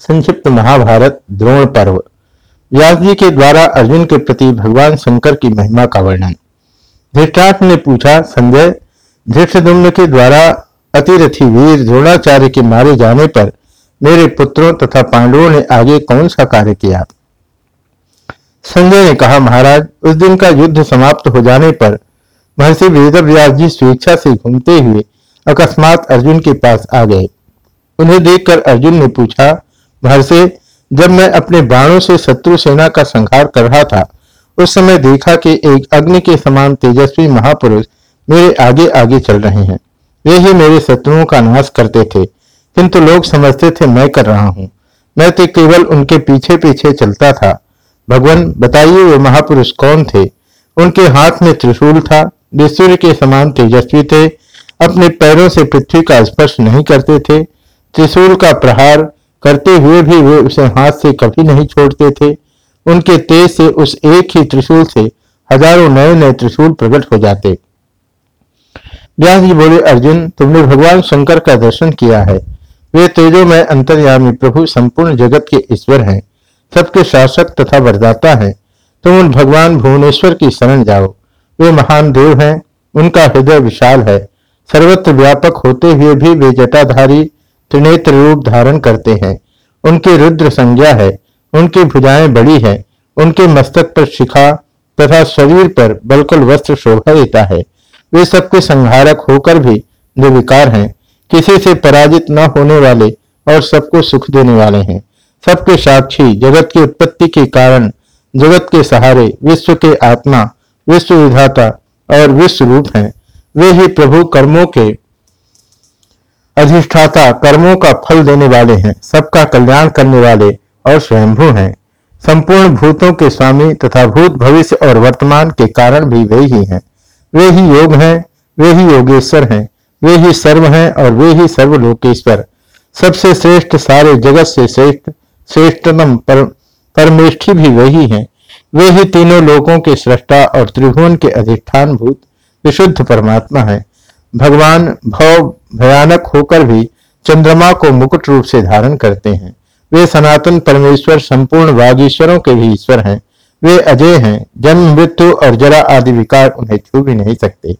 संक्षिप्त महाभारत द्रोण पर्व। व्यास जी के द्वारा अर्जुन के प्रति भगवान शंकर की महिमा का वर्णन। धृष्टार्थ ने पूछा, संजय धृष्टुम्न के द्वारा अतिरथी वीर द्रोणाचार्य के मारे जाने पर मेरे पुत्रों तथा पांडवों ने आगे कौन सा कार्य किया? संजय ने कहा, महाराज, उस दिन का युद्ध समाप्त हो जाने पर महर्षि वेदव्यास जी स्वेच्छा से घूमते हुए अकस्मात अर्जुन के पास आ गए। उन्हें देखकर अर्जुन ने पूछा महर्षि जब मैं अपने बाणों से शत्रु सेना का संहार कर रहा था, उस समय देखा कि एक अग्नि के समान तेजस्वी महापुरुष मेरे आगे आगे चल रहे हैं। वे ही मेरे शत्रुओं का नाश करते थे, किंतु लोग समझते थे मैं कर रहा हूँ। मैं तो केवल उनके पीछे पीछे चलता था। भगवान, बताइए वे महापुरुष कौन थे? उनके हाथ में त्रिशूल था, वे सूर्य के समान तेजस्वी थे, अपने पैरों से पृथ्वी का स्पर्श नहीं करते थे। त्रिशूल का प्रहार करते हुए भी वे उसे हाथ से कभी नहीं छोड़ते थे। उनके तेज से उस एक ही त्रिशूल से हज़ारों नए नए त्रिशूल प्रकट हो जाते। व्यास जी बोले, अर्जुन, तुमने भगवान शंकर का दर्शन किया है। वे तेजो में अंतर्यामी प्रभु, संपूर्ण जगत के ईश्वर हैं। सबके शासक तथा वरदाता हैं। तुम उन भगवान भुवनेश्वर की शरण जाओ। वे महान देव हैं। उनका हृदय विशाल है। सर्वत्र व्यापक होते हुए भी वे जटाधारी त्रिनेत्र रूप धारण करते हैं। उनकी रुद्र संज्ञा है, उनकी भुजाएँ बड़ी है, उनके मस्तक पर शिखा तथा शरीर पर बलकुल वस्त्र शोभा देता है। वे सबके संहारक होकर भी निर्विकार हैं। किसी से पराजित न होने वाले और सबको सुख देने वाले हैं। सबके साक्षी जगत की उत्पत्ति के कारण, जगत के सहारे, विश्व के आत्मा, विश्व विधाता और विश्व रूप हैं। वे ही प्रभु कर्मों के अधिष्ठाता कर्मों का फल देने वाले हैं सबका कल्याण करने वाले और स्वयंभू हैं। संपूर्ण भूतों के स्वामी तथा भूत भविष्य और वर्तमान के कारण भी वे ही हैं। वे ही योग हैं वे ही योगेश्वर हैं वे ही सर्व हैं और वे ही सर्वलोकेश्वर। सबसे श्रेष्ठ सारे जगत से श्रेष्ठ श्रेष्ठतम पर, परमेष्ठी भी वही हैं। वे ही तीनों लोकों के सृष्टा और त्रिभुवन के अधिष्ठान भूत विशुद्ध परमात्मा है। भगवान भव भयानक होकर भी चंद्रमा को मुकुट रूप से धारण करते हैं। वे सनातन परमेश्वर, संपूर्ण वागीश्वरों के भी ईश्वर हैं। वे अजय हैं। जन्म, मृत्यु और जरा आदि विकार उन्हें छू भी नहीं सकते।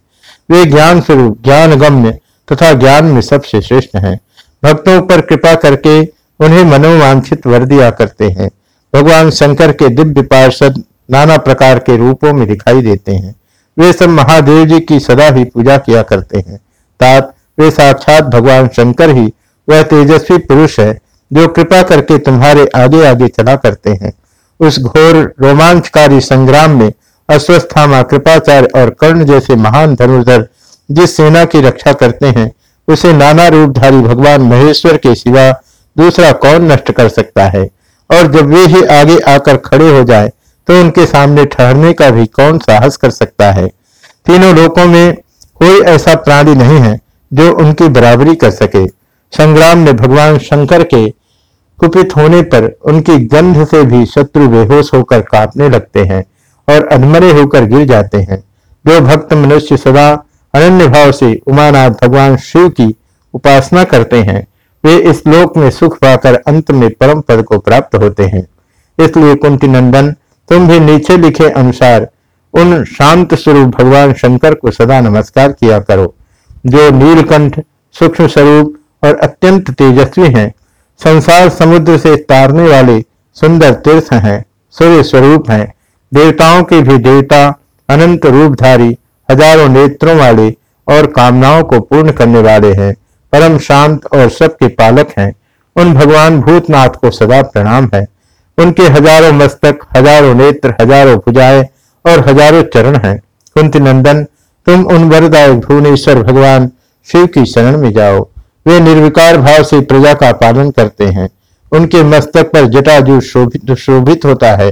वे ज्ञान स्वरूप ज्ञान गम्य तथा ज्ञान में सबसे श्रेष्ठ हैं। भक्तों पर कृपा करके उन्हें मनोवांछित वर दिया करते हैं। भगवान शंकर के दिव्य पार्षद नाना प्रकार के रूपों में दिखाई देते हैं। वे सब महादेव जी की सदा ही पूजा किया करते हैं। तात, वे साक्षात भगवान शंकर ही वह तेजस्वी पुरुष है, जो कृपा करके तुम्हारे आगे आगे चला करते हैं। उस घोर रोमांचकारी संग्राम में अश्वस्थामा कृपाचार्य और कर्ण जैसे महान धनुर्धर जिस सेना की रक्षा करते हैं, उसे नाना रूपधारी भगवान महेश्वर के सिवा दूसरा कौन नष्ट कर सकता है? और जब वे ही आगे आकर खड़े हो जाए तो उनके सामने ठहरने का भी कौन साहस कर सकता है? तीनों लोकों में कोई ऐसा प्राणी नहीं है जो उनकी बराबरी कर सके। संग्राम में भगवान शंकर के कुपित होने पर उनकी गंध से भी शत्रु बेहोश होकर कांपने लगते हैं और अधमरे होकर गिर जाते हैं। जो भक्त मनुष्य सदा अनन्य भाव से उमानाथ भगवान शिव की उपासना करते हैं। वे इस लोक में सुख पाकर अंत में परम पद को प्राप्त होते हैं। इसलिए कुंती नंदन तुम भी नीचे लिखे अनुसार उन शांत स्वरूप भगवान शंकर को सदा नमस्कार किया करो। जो नीलकंठ, सूक्ष्म स्वरूप और अत्यंत तेजस्वी हैं, संसार समुद्र से तारने वाले सुंदर तीर्थ हैं, सूर्य स्वरूप हैं। देवताओं के भी देवता, अनंत रूपधारी, हज़ारों नेत्रों वाले और कामनाओं को पूर्ण करने वाले हैं। परम शांत और सबके पालक हैं। उन भगवान भूतनाथ को सदा प्रणाम है। उनके हज़ारों मस्तक, हज़ारों नेत्र, हज़ारों भुजाएँ और हज़ारों चरण हैं। कुंती नंदन, तुम उन वरदायक भुवनेश्वर भगवान शिव की शरण में जाओ। वे निर्विकार भाव से प्रजा का पालन करते हैं। उनके मस्तक पर जटाजू शोभित शोभित होता है।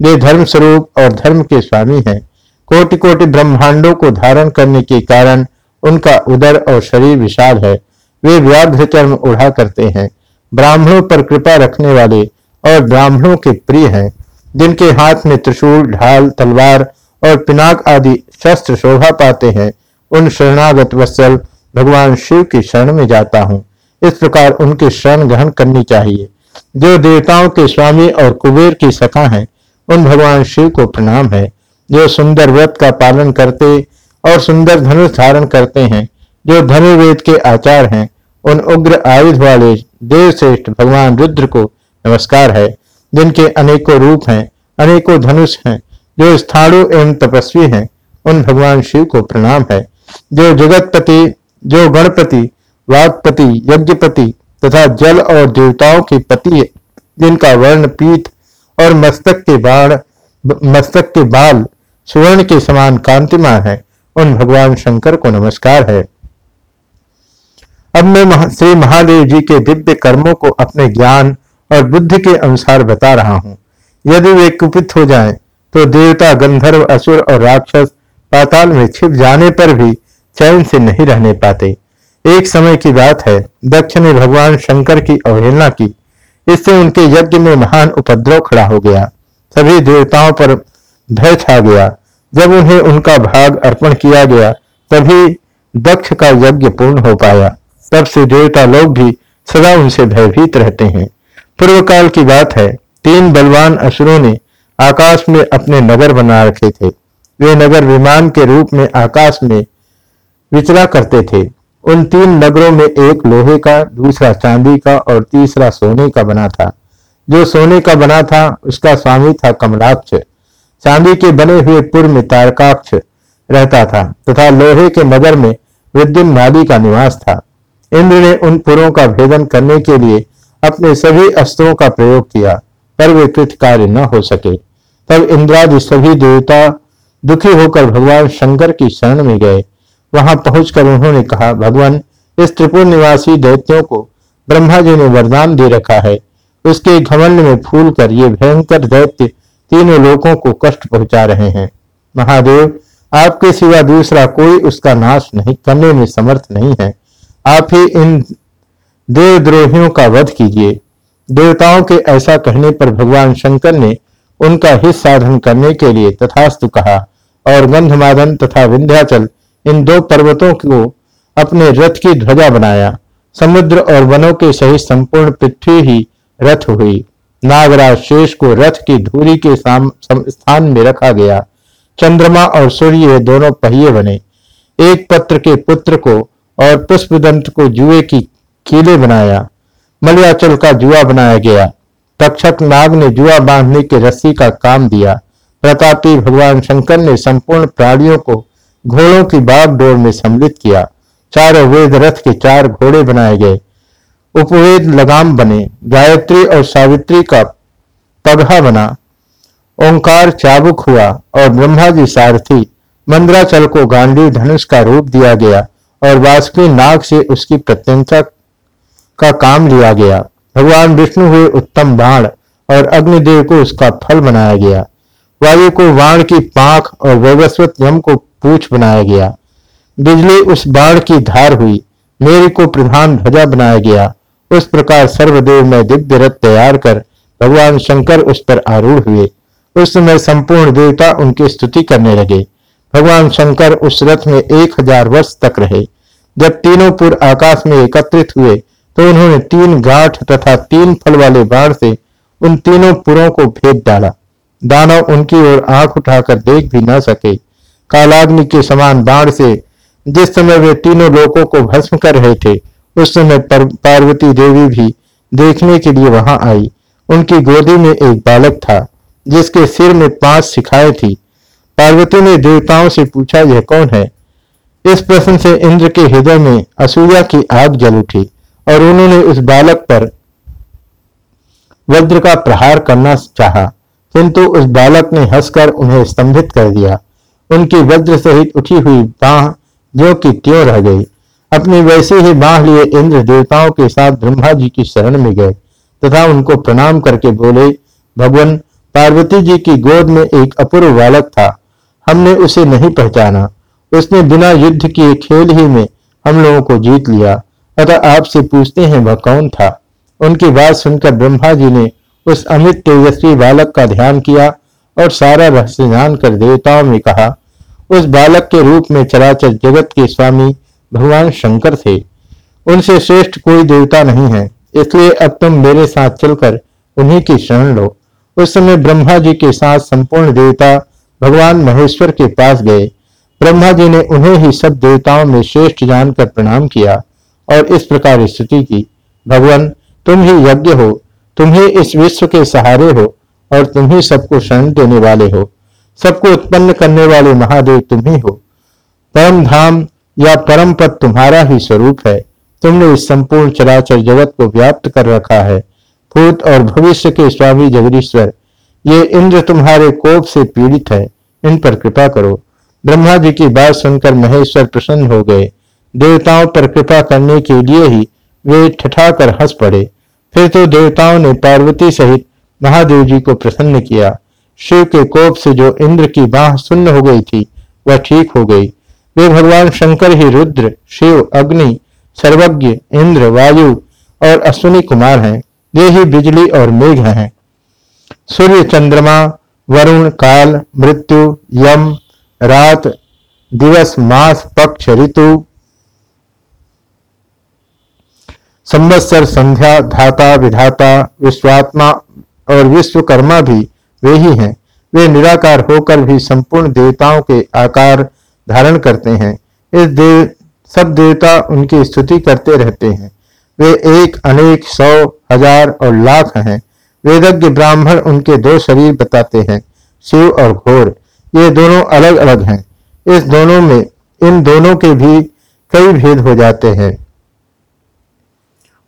वे धर्म स्वरूप और धर्म के स्वामी हैं। कोटि कोटि ब्रह्मांडों को धारण करने के कारण उनका उदर और शरीर विशाल है। वे व्याघ्र चर्म उड़ा करते हैं। ब्राह्मणों पर कृपा रखने वाले और ब्राह्मणों के प्रिय हैं, जिनके हाथ में त्रिशूल, ढाल, तलवार और पिनाक आदि शस्त्र शोभा पाते हैं, उन शरणागत वत्सल भगवान शिव की शरण में जाता हूँ। इस प्रकार उनके शरण ग्रहण करनी चाहिए। जो देवताओं के स्वामी और कुबेर की सखा हैं, उन भगवान शिव को प्रणाम है। जो सुंदर व्रत का पालन करते और सुंदर धनुष धारण करते हैं, जो धनुर्वेद के आचार हैं, उन उग्र आयुध वाले देवश्रेष्ठ भगवान रुद्र को नमस्कार है, जिनके अनेकों रूप हैं, अनेकों धनुष हैं, जो स्थाणु एवं तपस्वी हैं, उन भगवान शिव को प्रणाम है। जो जगतपति, जो गणपति वागपति यज्ञपति तथा जल और देवताओं के पति जिनका वर्ण पीत और मस्तक के बाण, मस्तक के बाल सुवर्ण के समान कांतिमान है, उन भगवान शंकर को नमस्कार है। अब मैं श्री महादेव जी के दिव्य कर्मों को अपने ज्ञान और बुद्धि के अनुसार बता रहा हूँ। यदि वे कुपित हो जाएँ, तो देवता गंधर्व असुर और राक्षस पाताल में छिप जाने पर भी चैन से नहीं रहने पाते। एक समय की बात है दक्ष ने भगवान शंकर की अवहेलना की। इससे उनके यज्ञ में महान उपद्रव खड़ा हो गया। सभी देवताओं पर भय छा गया। जब उन्हें उनका भाग अर्पण किया गया तभी दक्ष का यज्ञ पूर्ण हो पाया। तब से देवता लोग भी सदा उनसे भयभीत रहते हैं। पूर्व काल की बात है। तीन बलवान असुरों ने आकाश में अपने नगर बना रखे थे। वे नगर विमान के रूप में आकाश में विचरा करते थे। उन तीन नगरों में एक लोहे का, दूसरा चांदी का और तीसरा सोने का बना था। जो सोने का बना था, उसका स्वामी था कमलाक्ष। चांदी के बने हुए पुर में तारकाक्ष रहता था तथा लोहे के नगर में विद्युन माली का निवास था। इंद्र ने उन पुरों का भेदन करने के लिए अपने सभी अस्त्रों का प्रयोग किया, पर वे कृत कार्य न हो सके। तब इंद्रादि सभी देवता दुखी होकर भगवान शंकर की शरण में गए। वहाँ पहुंचकर उन्होंने कहा, भगवान, इस त्रिपुर निवासी दैत्यों को ब्रह्मा जी ने वरदान दे रखा है। उसके घमंड में फूल कर ये भयंकर दैत्य तीनों लोगों को कष्ट पहुँचा रहे हैं। महादेव, आपके सिवा दूसरा कोई उसका नाश नहीं, करने में समर्थ नहीं है। आप ही इन देवद्रोहियों का वध कीजिए। देवताओं के ऐसा कहने पर भगवान शंकर ने उनका हित साधन करने के लिए तथास्तु कहा और गंधमादन तथा विंध्याचल, इन दो पर्वतों को अपने रथ की ध्वजा बनाया। समुद्र और वनों के सहित संपूर्ण पृथ्वी ही रथ हुई। नागराज शेष को रथ की धूरी के स्थान में रखा गया। चंद्रमा और सूर्य दोनों पहिए बने। एक पत्र के पुत्र को और पुष्पदंत को जुए की कीले बनाया। मलयाचल का जुआ बनाया गया। तक्षक नाग ने जुआ बांधने के रस्सी का काम दिया। प्रतापी भगवान शंकर ने संपूर्ण प्राणियों को घोड़ों की बागडोर में सम्मिलित किया। चारों वेद रथ के चार घोड़े बनाए गए। उपवेद लगाम बने। गायत्री और सावित्री का पगहा बना। ओंकार चाबुक हुआ और ब्रह्मा जी सारथी मंद्राचल को गांधी धनुष का रूप दिया गया और वासुकी नाग से उसकी प्रत्यंता का काम लिया गया। भगवान विष्णु हुए उत्तम बाण और अग्निदेव को उसका फल बनाया गया। वायु को वाण की पाख और वैवस्वत यम को पूछ बनाया गया। बिजली उस बाण की धार हुई। मेरी को प्रधान ध्वजा बनाया गया। उस प्रकार सर्वदेव में दिव्य रथ तैयार कर भगवान शंकर उस पर आरूढ़ हुए। उस समय संपूर्ण देवता उनकी स्तुति करने लगे। भगवान शंकर उस रथ में एक हज़ार वर्ष तक रहे। जब तीनों पुर आकाश में एकत्रित हुए तो उन्होंने तीन गांठ तथा तीन फल वाले बाण से उन तीनों पुरों को भेद डाला। दानव उनकी ओर आँख उठाकर देख भी न सके। कालाग्नि के समान बाण से जिस समय वे तीनों लोगों को भस्म कर रहे थे, उस समय पार्वती देवी भी देखने के लिए वहाँ आई। उनकी गोदी में एक बालक था, जिसके सिर में पाँच शिखाएँ थी। पार्वती ने देवताओं से पूछा, यह कौन है? इस प्रश्न से इंद्र के हृदय में असूया की आग जल उठी। और उन्होंने उस बालक पर वज्र का प्रहार करना चाहा, किंतु उस बालक ने हंसकर उन्हें स्तंभित कर दिया। उनकी वज्र सहित उठी हुई बाह जो कि त्यों रह गई। अपनी वैसे ही बाह लिए इंद्र देवताओं के साथ ब्रह्मा जी की शरण में गए तथा उनको प्रणाम करके बोले भगवान पार्वती जी की गोद में एक अपूर्व बालक था हमने उसे नहीं पहचाना। उसने बिना युद्ध किए खेल ही में हम लोगों को जीत लिया। अतः आपसे पूछते हैं वह कौन था। उनकी बात सुनकर ब्रह्मा जी ने उस अमित तेजस्वी बालक का ध्यान किया और सारा रहस्य जानकर देवताओं में कहा, उस बालक के रूप में चराचर जगत के स्वामी भगवान शंकर थे। उनसे श्रेष्ठ कोई देवता नहीं है, इसलिए अब तुम मेरे साथ चलकर उन्हीं की शरण लो। उस समय ब्रह्मा जी के साथ संपूर्ण देवता भगवान महेश्वर के पास गए। ब्रह्मा जी ने उन्हें ही सब देवताओं में श्रेष्ठ जानकर प्रणाम किया। और इस प्रकार स्तुति की। भगवान, तुम ही यज्ञ हो, तुम ही इस विश्व के सहारे हो, और तुम ही सबको शरण देने वाले हो। सबको उत्पन्न करने वाले महादेव तुम ही हो। परम धाम या परम पद तुम्हारा ही स्वरूप है। तुमने इस संपूर्ण चराचर जगत को व्याप्त कर रखा है। भूत और भविष्य के स्वामी जगदीश्वर, ये इंद्र तुम्हारे कोप से पीड़ित है। इन पर कृपा करो। ब्रह्मा जी की बात सुनकर महेश्वर प्रसन्न हो गए। देवताओं पर कृपा करने के लिए ही वे ठठाकर हंस पड़े। फिर तो देवताओं ने पार्वती सहित महादेव जी को प्रसन्न किया। शिव के कोप से जो इंद्र की बाह सुन्न हो गई थी, वह ठीक हो गई। वे भगवान शंकर ही रुद्र, शिव, अग्नि, सर्वज्ञ, इंद्र, वायु और अश्विनी कुमार हैं। वे ही बिजली और मेघ हैं। सूर्य चंद्रमा, वरुण, काल, मृत्यु, यम, रात, दिवस, मास, पक्ष, ऋतु संवत्सर संध्या, धाता, विधाता, विश्वात्मा और विश्वकर्मा भी वे ही हैं। वे निराकार होकर भी संपूर्ण देवताओं के आकार धारण करते हैं। इस देव सब देवता उनकी स्तुति करते रहते हैं। वे एक, अनेक, सौ, हज़ार और लाख हैं। वेदज्ञ ब्राह्मण उनके दो शरीर बताते हैं, शिव और घोर। ये दोनों अलग अलग हैं। इस दोनों में, इन दोनों के भी कई भेद हो जाते हैं।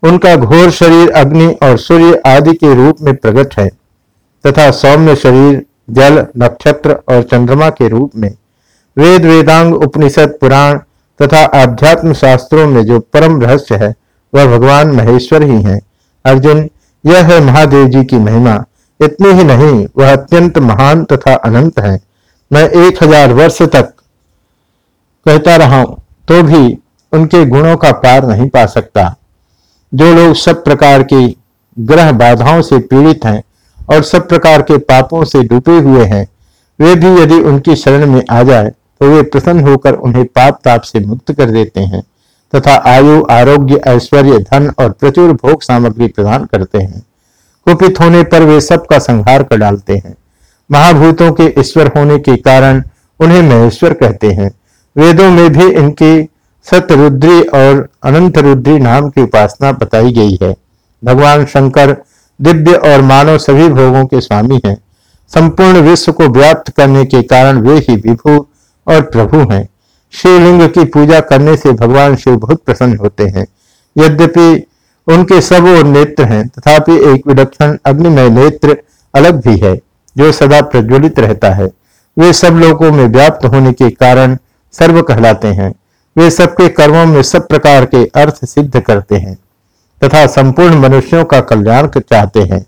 उनका घोर शरीर अग्नि और सूर्य आदि के रूप में प्रकट है, तथा सौम्य शरीर, जल, नक्षत्र और चंद्रमा के रूप में। वेद, वेदांग, उपनिषद, पुराण तथा आध्यात्म शास्त्रों में जो परम रहस्य है, वह भगवान महेश्वर ही है। अर्जुन, यह है महादेव जी की महिमा। इतनी ही नहीं, वह अत्यंत महान तथा अनंत है। मैं एक हज़ार वर्ष तक कहता रहा तो भी उनके गुणों का पार नहीं पा सकता। जो लोग सब प्रकार की ग्रह बाधाओं से पीड़ित हैं और सब प्रकार के पापों से डूबे हुए हैं, वे भी यदि उनकी शरण में आ जाए तो वे प्रसन्न होकर उन्हें पाप ताप से मुक्त कर देते हैं, तथा आयु, आरोग्य, ऐश्वर्य, धन और प्रचुर भोग सामग्री प्रदान करते हैं। कुपित होने पर वे सबका संहार कर डालते हैं। महाभूतों के ईश्वर होने के कारण उन्हें महेश्वर कहते हैं। वेदों में भी इनकी सतरुद्री और अनंत रुद्री नाम की उपासना बताई गई है। भगवान शंकर दिव्य और मानव सभी भोगों के स्वामी हैं। संपूर्ण विश्व को व्याप्त करने के कारण वे ही विभु और प्रभु हैं। शिवलिंग की पूजा करने से भगवान शिव बहुत प्रसन्न होते हैं। यद्यपि उनके सब और नेत्र हैं, तथापि एक विलक्षण अग्निमय नेत्र अलग भी है, जो सदा प्रज्वलित रहता है। वे सब लोगों में व्याप्त होने के कारण सर्व कहलाते हैं। वे सबके कर्मों में सब प्रकार के अर्थ सिद्ध करते हैं तथा संपूर्ण मनुष्यों का कल्याण चाहते हैं,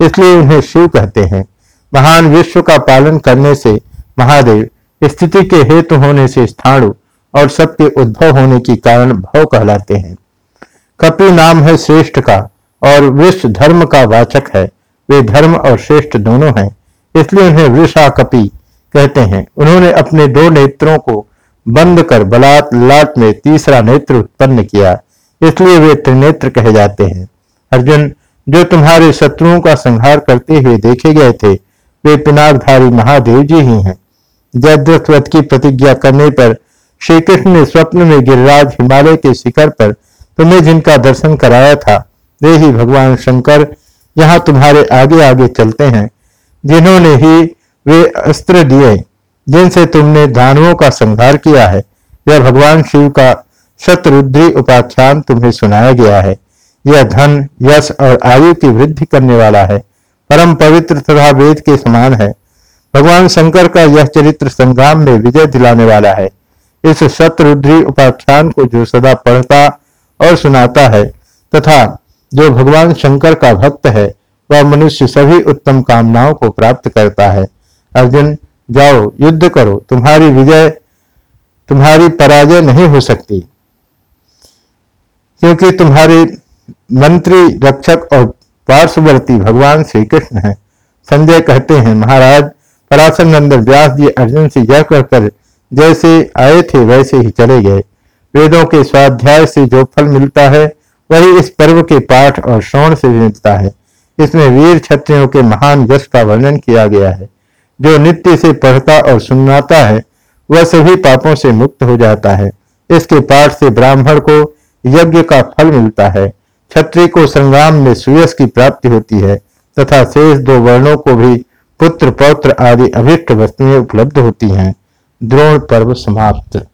इसलिए उन्हें शिव कहते हैं। महान विश्व का पालन करने से महादेव स्थिति के हेतु होने से स्थाणु और सबके उद्भव होने के कारण भव कहलाते हैं। कपि नाम है श्रेष्ठ का और विश्व धर्म का वाचक है। वे धर्म और श्रेष्ठ दोनों हैं, इसलिए उन्हें वृषा कपि कहते हैं। उन्होंने अपने दो नेत्रों को बंद कर बलात् लाट में तीसरा नेत्र उत्पन्न किया। इसलिए वे त्रिनेत्र कहे जाते हैं। अर्जुन, जो तुम्हारे शत्रुओं का संहार करते हुए देखे गए थे, वे पिनाकधारी महादेव जी ही हैं। जयद्रथ की प्रतिज्ञा करने पर श्री कृष्ण ने स्वप्न में गिरिराज हिमालय के शिखर पर तुम्हें जिनका दर्शन कराया था, वे ही भगवान शंकर यहाँ तुम्हारे आगे आगे चलते हैं, जिन्होंने ही वे अस्त्र दिए। जिनसे तुमने दानवों का संहार किया है यह भगवान शिव का शतरुद्री उपाख्यान तुम्हें सुनाया गया है यह धन, यश और आयु की वृद्धि करने वाला है, परम पवित्र तथा वेद के समान है। भगवान शंकर का यह चरित्र संग्राम में विजय दिलाने वाला है। इस शत्रुद्री उपाख्यान को जो सदा पढ़ता और सुनाता है, तथा जो भगवान शंकर का भक्त है, वह मनुष्य सभी उत्तम कामनाओं को प्राप्त करता है। अर्जुन जाओ, युद्ध करो, तुम्हारी विजय, तुम्हारी पराजय नहीं हो सकती। क्योंकि तुम्हारे मंत्री, रक्षक और पार्श्ववर्ती भगवान श्री कृष्ण है। संजय कहते हैं, महाराज पराशर नंदन व्यास जी अर्जुन से यह कहकर जैसे आए थे वैसे ही चले गए। वेदों के स्वाध्याय से जो फल मिलता है, वही इस पर्व के पाठ और श्रवण से मिलता है। इसमें वीर क्षत्रियों के महान यश का वर्णन किया गया है। जो नित्य से पढ़ता और सुनाता है, वह सभी पापों से मुक्त हो जाता है। इसके पाठ से ब्राह्मण को यज्ञ का फल मिलता है। क्षत्रिय को संग्राम में सुयस की प्राप्ति होती है, तथा शेष दो वर्णों को भी पुत्र पौत्र आदि अभिष्ट वस्तुएँ उपलब्ध होती हैं। द्रोण पर्व समाप्त।